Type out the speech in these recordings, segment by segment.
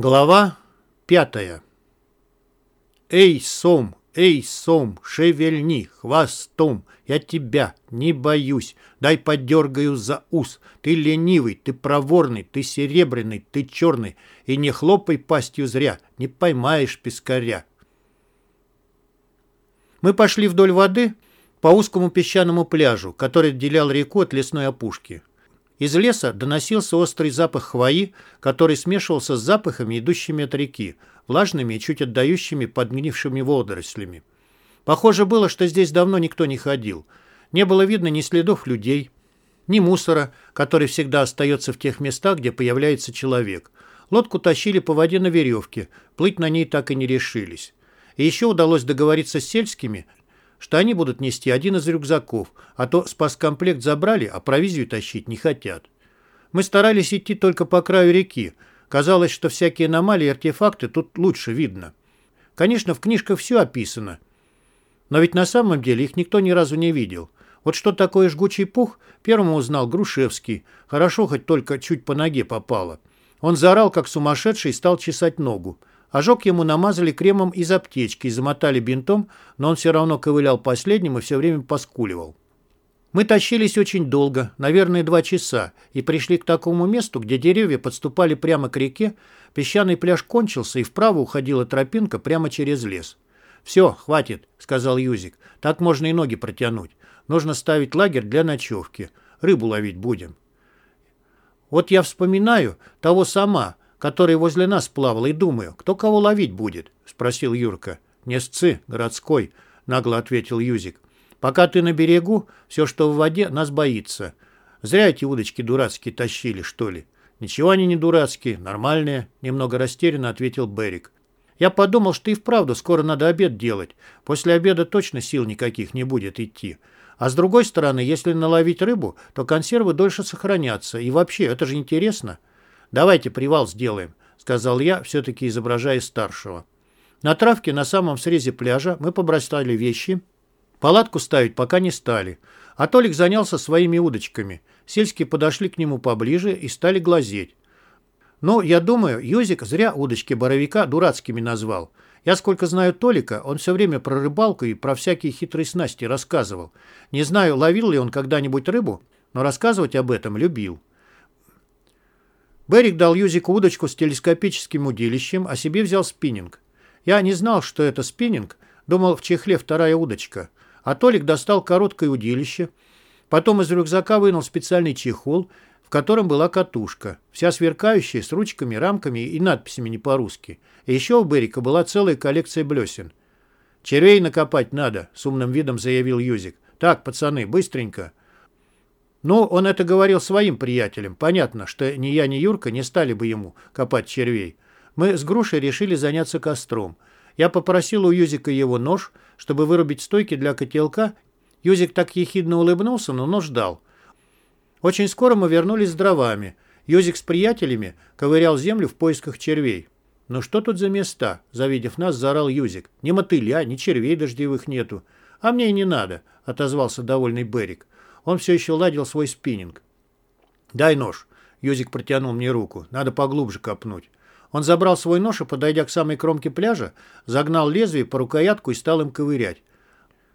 Глава пятая. Эй, сом, эй, сом, шевельни хвостом, я тебя не боюсь, дай подергаю за ус. Ты ленивый, ты проворный, ты серебряный, ты черный, и не хлопай пастью зря, не поймаешь пескаря. Мы пошли вдоль воды по узкому песчаному пляжу, который отделял реку от лесной опушки. Из леса доносился острый запах хвои, который смешивался с запахами, идущими от реки, влажными и чуть отдающими подгнившими водорослями. Похоже было, что здесь давно никто не ходил. Не было видно ни следов людей, ни мусора, который всегда остается в тех местах, где появляется человек. Лодку тащили по воде на веревке, плыть на ней так и не решились. И еще удалось договориться с сельскими, что они будут нести один из рюкзаков, а то спаскомплект забрали, а провизию тащить не хотят. Мы старались идти только по краю реки. Казалось, что всякие аномалии и артефакты тут лучше видно. Конечно, в книжках все описано. Но ведь на самом деле их никто ни разу не видел. Вот что такое жгучий пух, первым узнал Грушевский. Хорошо, хоть только чуть по ноге попало. Он заорал, как сумасшедший, и стал чесать ногу. Ожог ему намазали кремом из аптечки и замотали бинтом, но он все равно ковылял последним и все время поскуливал. Мы тащились очень долго, наверное, два часа, и пришли к такому месту, где деревья подступали прямо к реке, песчаный пляж кончился, и вправо уходила тропинка прямо через лес. «Все, хватит», — сказал Юзик, — «так можно и ноги протянуть. Нужно ставить лагерь для ночевки. Рыбу ловить будем». Вот я вспоминаю того сама, который возле нас плавал, и думаю, кто кого ловить будет?» — спросил Юрка. «Несцы, городской», — нагло ответил Юзик. «Пока ты на берегу, все, что в воде, нас боится. Зря эти удочки дурацкие тащили, что ли?» «Ничего они не дурацкие, нормальные», — немного растерянно ответил Берик. «Я подумал, что и вправду скоро надо обед делать. После обеда точно сил никаких не будет идти. А с другой стороны, если наловить рыбу, то консервы дольше сохранятся. И вообще, это же интересно». «Давайте привал сделаем», — сказал я, все-таки изображая старшего. На травке на самом срезе пляжа мы побросали вещи. Палатку ставить пока не стали. А Толик занялся своими удочками. Сельские подошли к нему поближе и стали глазеть. Но, я думаю, Юзик зря удочки боровика дурацкими назвал. Я сколько знаю Толика, он все время про рыбалку и про всякие хитрые снасти рассказывал. Не знаю, ловил ли он когда-нибудь рыбу, но рассказывать об этом любил. Берик дал Юзику удочку с телескопическим удилищем, а себе взял спиннинг. Я не знал, что это спиннинг, думал, в чехле вторая удочка. А Толик достал короткое удилище, потом из рюкзака вынул специальный чехол, в котором была катушка, вся сверкающая, с ручками, рамками и надписями не по-русски. И еще у Берика была целая коллекция блесен. «Червей накопать надо», — с умным видом заявил Юзик. «Так, пацаны, быстренько». Ну, он это говорил своим приятелям. Понятно, что ни я, ни Юрка не стали бы ему копать червей. Мы с Грушей решили заняться костром. Я попросил у Юзика его нож, чтобы вырубить стойки для котелка. Юзик так ехидно улыбнулся, но нож дал. Очень скоро мы вернулись с дровами. Юзик с приятелями ковырял землю в поисках червей. «Ну что тут за места?» Завидев нас, заорал Юзик. «Ни мотыля, ни червей дождевых нету». «А мне и не надо», — отозвался довольный Берик. Он все еще ладил свой спиннинг. «Дай нож». Юзик протянул мне руку. «Надо поглубже копнуть». Он забрал свой нож и, подойдя к самой кромке пляжа, загнал лезвие по рукоятку и стал им ковырять.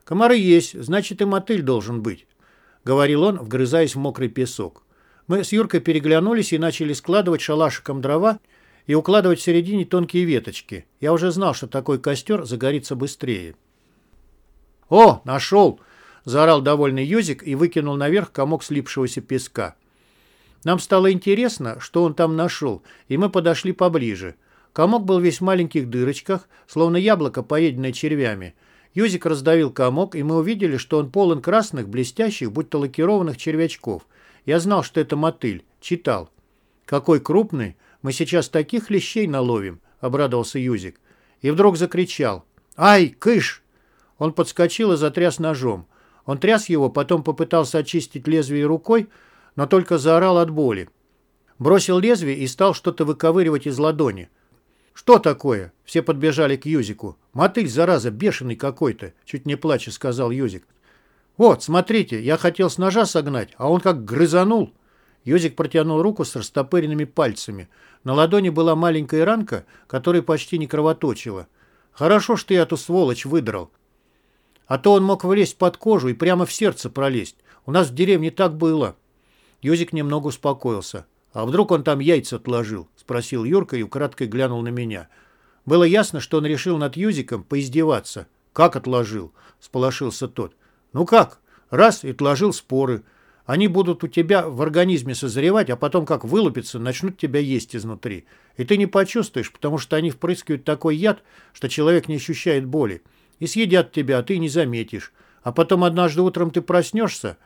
«Комары есть, значит и мотыль должен быть», — говорил он, вгрызаясь в мокрый песок. Мы с Юркой переглянулись и начали складывать шалашиком дрова и укладывать в середине тонкие веточки. Я уже знал, что такой костер загорится быстрее. «О, нашел!» Заорал довольный Юзик и выкинул наверх комок слипшегося песка. Нам стало интересно, что он там нашел, и мы подошли поближе. Комок был весь в маленьких дырочках, словно яблоко, поеденное червями. Юзик раздавил комок, и мы увидели, что он полон красных, блестящих, будто лакированных червячков. Я знал, что это мотыль. Читал. «Какой крупный! Мы сейчас таких лещей наловим!» — обрадовался Юзик. И вдруг закричал. «Ай, кыш!» Он подскочил и затряс ножом. Он тряс его, потом попытался очистить лезвие рукой, но только заорал от боли. Бросил лезвие и стал что-то выковыривать из ладони. «Что такое?» Все подбежали к Юзику. «Мотыль, зараза, бешеный какой-то!» Чуть не плача сказал Юзик. «Вот, смотрите, я хотел с ножа согнать, а он как грызанул!» Юзик протянул руку с растопыренными пальцами. На ладони была маленькая ранка, которая почти не кровоточила. «Хорошо, что я эту сволочь выдрал. А то он мог влезть под кожу и прямо в сердце пролезть. У нас в деревне так было». Юзик немного успокоился. «А вдруг он там яйца отложил?» — спросил Юрка и украдкой глянул на меня. Было ясно, что он решил над Юзиком поиздеваться. «Как отложил?» — сполошился тот. «Ну как? Раз и отложил споры. Они будут у тебя в организме созревать, а потом, как вылупятся, начнут тебя есть изнутри. И ты не почувствуешь, потому что они впрыскивают такой яд, что человек не ощущает боли. И съедят тебя, а ты не заметишь. А потом однажды утром ты проснешься,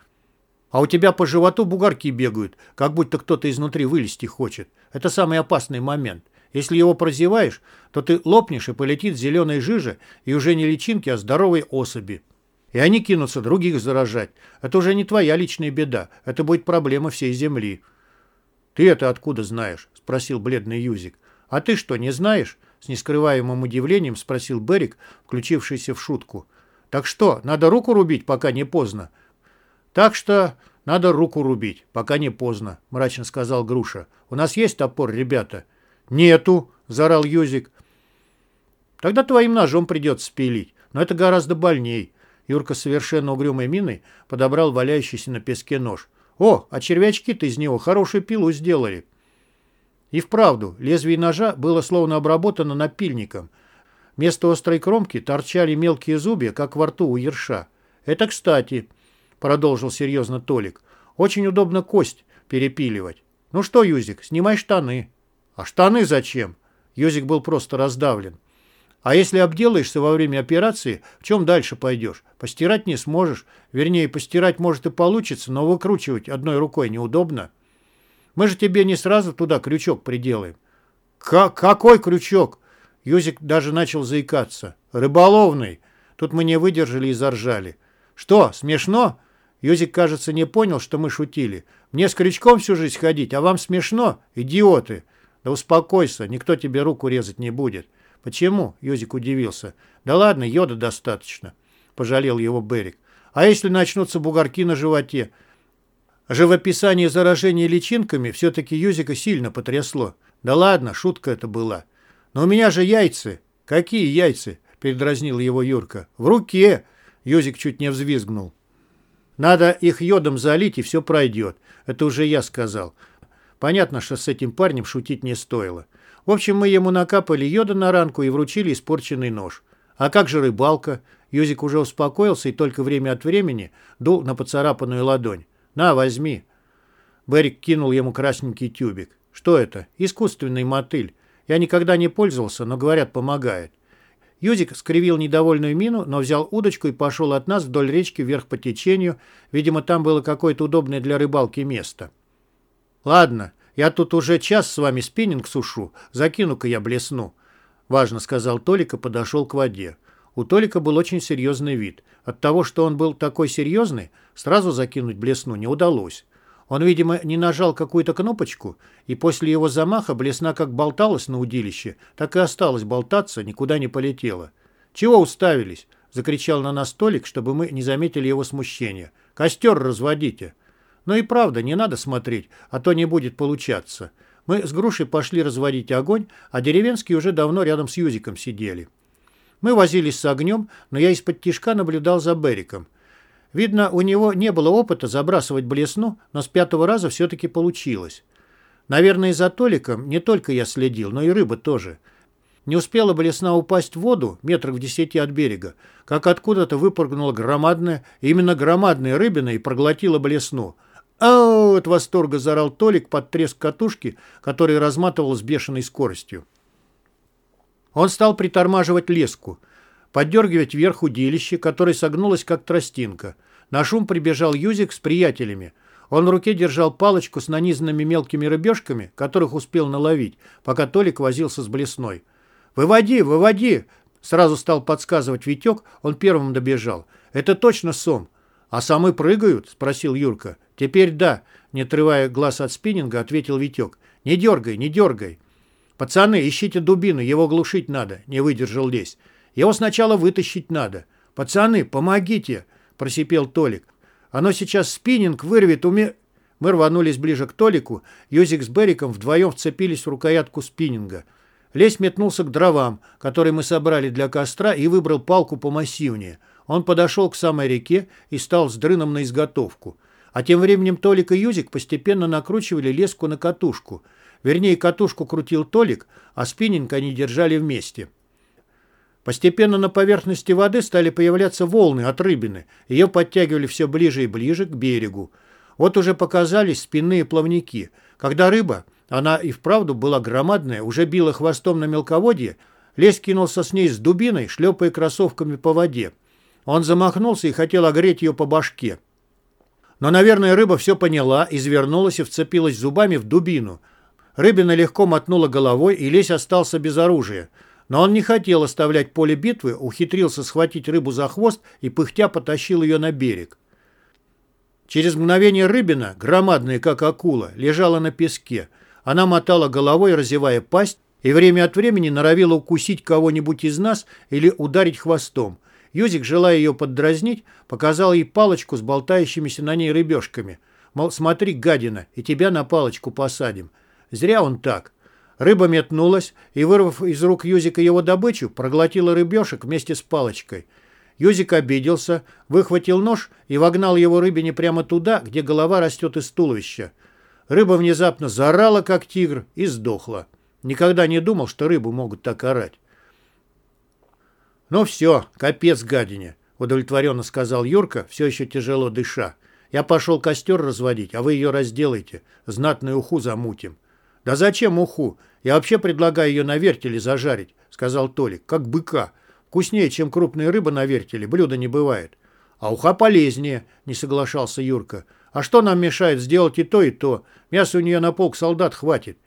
а у тебя по животу бугорки бегают, как будто кто-то изнутри вылезти хочет. Это самый опасный момент. Если его прозеваешь, то ты лопнешь и полетит зеленой жижа, и уже не личинки, а здоровые особи. И они кинутся других заражать. Это уже не твоя личная беда. Это будет проблема всей Земли. «Ты это откуда знаешь?» – спросил бледный Юзик. «А ты что, не знаешь?» – нескрываемым удивлением спросил Берик, включившийся в шутку. «Так что, надо руку рубить, пока не поздно?» «Так что надо руку рубить, пока не поздно», – мрачно сказал Груша. «У нас есть топор, ребята?» «Нету», – заорал Юзик. «Тогда твоим ножом придется спилить, но это гораздо больней». Юрка совершенно угрюмой миной подобрал валяющийся на песке нож. «О, а червячки-то из него хорошую пилу сделали». И вправду, лезвие ножа было словно обработано напильником. Вместо острой кромки торчали мелкие зубья, как во рту у ерша. «Это кстати», — продолжил серьезно Толик, — «очень удобно кость перепиливать. Ну что, Юзик, снимай штаны». «А штаны зачем?» Юзик был просто раздавлен. А если обделаешься во время операции, в чем дальше пойдешь? Постирать не сможешь. Вернее, постирать может и получится, но выкручивать одной рукой неудобно. Мы же тебе не сразу туда крючок приделаем. К какой крючок? Юзик даже начал заикаться. Рыболовный. Тут мы не выдержали и заржали. Что, смешно? Юзик, кажется, не понял, что мы шутили. Мне с крючком всю жизнь ходить, а вам смешно? Идиоты. Да успокойся, никто тебе руку резать не будет. «Почему?» — Юзик удивился. «Да ладно, йода достаточно», — пожалел его Берик. «А если начнутся бугорки на животе?» Живописание заражения личинками все-таки Юзика сильно потрясло. «Да ладно, шутка это была. Но у меня же яйца». «Какие яйца?» — передразнил его Юрка. «В руке!» — Юзик чуть не взвизгнул. «Надо их йодом залить, и все пройдет. Это уже я сказал. Понятно, что с этим парнем шутить не стоило. В общем, мы ему накапали йода на ранку и вручили испорченный нож. А как же рыбалка? Юзик уже успокоился и только время от времени дул на поцарапанную ладонь. «На, возьми». Берик кинул ему красненький тюбик. «Что это? Искусственный мотыль. Я никогда не пользовался, но, говорят, помогает». Юзик скривил недовольную мину, но взял удочку и пошел от нас вдоль речки вверх по течению. Видимо, там было какое-то удобное для рыбалки место. «Ладно, я тут уже час с вами спиннинг сушу, закину-ка я блесну», — важно сказал Толик и подошел к воде. У Толика был очень серьезный вид. От того, что он был такой серьезный, сразу закинуть блесну не удалось. Он, видимо, не нажал какую-то кнопочку, и после его замаха блесна как болталась на удилище, так и осталась болтаться, никуда не полетела. «Чего уставились?» — закричал на нас Толик, чтобы мы не заметили его смущения. «Костер разводите!» Но и правда, не надо смотреть, а то не будет получаться. Мы с Грушей пошли разводить огонь, а деревенские уже давно рядом с Юзиком сидели. Мы возились с огнем, но я из-под тишка наблюдал за Бериком. Видно, у него не было опыта забрасывать блесну, но с пятого раза все-таки получилось. Наверное, за Толиком не только я следил, но и рыба тоже. Не успела блесна упасть в воду, метрах в десяти от берега, как откуда-то выпрыгнула громадная, именно громадная рыбина и проглотила блесну – «Ау!» — от восторга заорал Толик под треск катушки, который разматывал с бешеной скоростью. Он стал притормаживать леску, поддергивать вверх удилище, которое согнулось, как тростинка. На шум прибежал Юзик с приятелями. Он в руке держал палочку с нанизанными мелкими рыбешками, которых успел наловить, пока Толик возился с блесной. «Выводи, выводи!» Сразу стал подсказывать Витек, он первым добежал. «Это точно сом!» «А самы прыгают?» — спросил Юрка. «Теперь да», — не отрывая глаз от спиннинга, ответил Витек. «Не дергай, не дергай». «Пацаны, ищите дубину, его глушить надо», — не выдержал лесь. «Его сначала вытащить надо». «Пацаны, помогите!» — просипел Толик. «Оно сейчас спиннинг вырвет уме...» Мы рванулись ближе к Толику, Юзик с Бериком вдвоем вцепились в рукоятку спиннинга. Лесь метнулся к дровам, которые мы собрали для костра, и выбрал палку помассивнее. Он подошел к самой реке и стал с дрыном на изготовку. А тем временем Толик и Юзик постепенно накручивали леску на катушку. Вернее, катушку крутил Толик, а спиннинг они держали вместе. Постепенно на поверхности воды стали появляться волны от рыбины. Ее подтягивали все ближе и ближе к берегу. Вот уже показались спинные плавники. Когда рыба, она и вправду была громадная, уже била хвостом на мелководье, Лесь кинулся с ней с дубиной, шлепая кроссовками по воде. Он замахнулся и хотел огреть ее по башке. Но, наверное, рыба все поняла, извернулась и вцепилась зубами в дубину. Рыбина легко мотнула головой, и Лесь остался без оружия. Но он не хотел оставлять поле битвы, ухитрился схватить рыбу за хвост и пыхтя потащил ее на берег. Через мгновение рыбина, громадная как акула, лежала на песке. Она мотала головой, разевая пасть, и время от времени норовила укусить кого-нибудь из нас или ударить хвостом. Юзик, желая ее поддразнить, показал ей палочку с болтающимися на ней рыбешками. Мол, смотри, гадина, и тебя на палочку посадим. Зря он так. Рыба метнулась и, вырвав из рук Юзика его добычу, проглотила рыбешек вместе с палочкой. Юзик обиделся, выхватил нож и вогнал его рыбине прямо туда, где голова растет из туловища. Рыба внезапно заорала, как тигр, и сдохла. Никогда не думал, что рыбы могут так орать. «Ну все, капец гадине», — удовлетворенно сказал Юрка, все еще тяжело дыша. «Я пошел костер разводить, а вы ее разделайте. Знатную уху замутим». «Да зачем уху? Я вообще предлагаю ее на вертеле зажарить», — сказал Толик, — «как быка». Вкуснее, чем крупная рыба на вертеле, блюда не бывает. А уха полезнее, не соглашался Юрка. А что нам мешает сделать и то, и то? Мяса у нее на полк солдат хватит.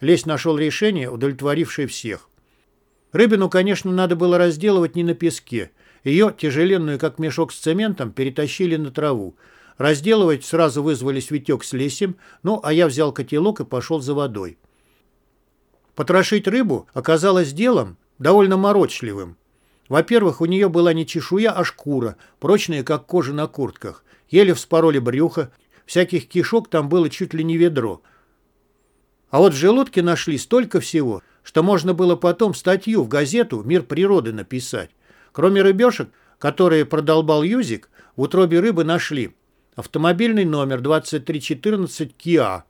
Лесь нашел решение, удовлетворившее всех. Рыбину, конечно, надо было разделывать не на песке. Ее, тяжеленную, как мешок с цементом, перетащили на траву. Разделывать сразу вызвались Витек с Лесем, ну, а я взял котелок и пошел за водой. Потрошить рыбу оказалось делом довольно морочливым. Во-первых, у нее была не чешуя, а шкура, прочная, как кожа на куртках. Еле вспороли брюхо, всяких кишок там было чуть ли не ведро. А вот в желудке нашли столько всего, что можно было потом статью в газету «Мир природы» написать. Кроме рыбешек, которые продолбал Юзик, в утробе рыбы нашли автомобильный номер 2314 Kia,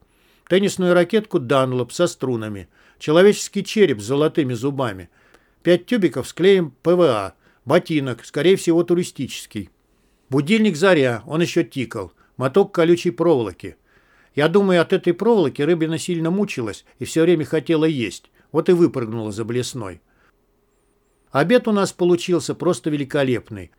теннисную ракетку Dunlop со струнами, человеческий череп с золотыми зубами – Пять тюбиков с клеем ПВА. Ботинок, скорее всего, туристический. Будильник «Заря», он еще тикал. Моток колючей проволоки. Я думаю, от этой проволоки рыбина сильно мучилась и все время хотела есть. Вот и выпрыгнула за блесной. Обед у нас получился просто великолепный.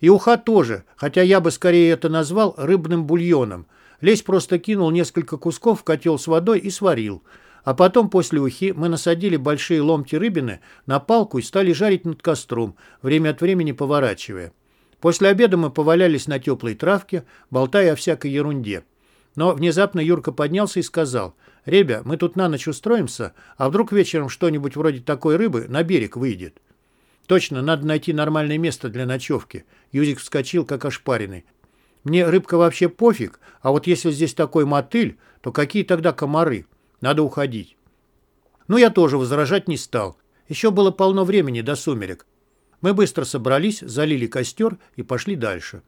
И уха тоже, хотя я бы скорее это назвал рыбным бульоном. Лесь просто кинул несколько кусков в котел с водой и сварил – а потом после ухи мы насадили большие ломти рыбины на палку и стали жарить над костром, время от времени поворачивая. После обеда мы повалялись на теплой травке, болтая о всякой ерунде. Но внезапно Юрка поднялся и сказал, «Ребя, мы тут на ночь устроимся, а вдруг вечером что-нибудь вроде такой рыбы на берег выйдет?» «Точно, надо найти нормальное место для ночевки». Юзик вскочил, как ошпаренный. «Мне рыбка вообще пофиг, а вот если здесь такой мотыль, то какие тогда комары?» Надо уходить. Но я тоже возражать не стал. Еще было полно времени до сумерек. Мы быстро собрались, залили костер и пошли дальше.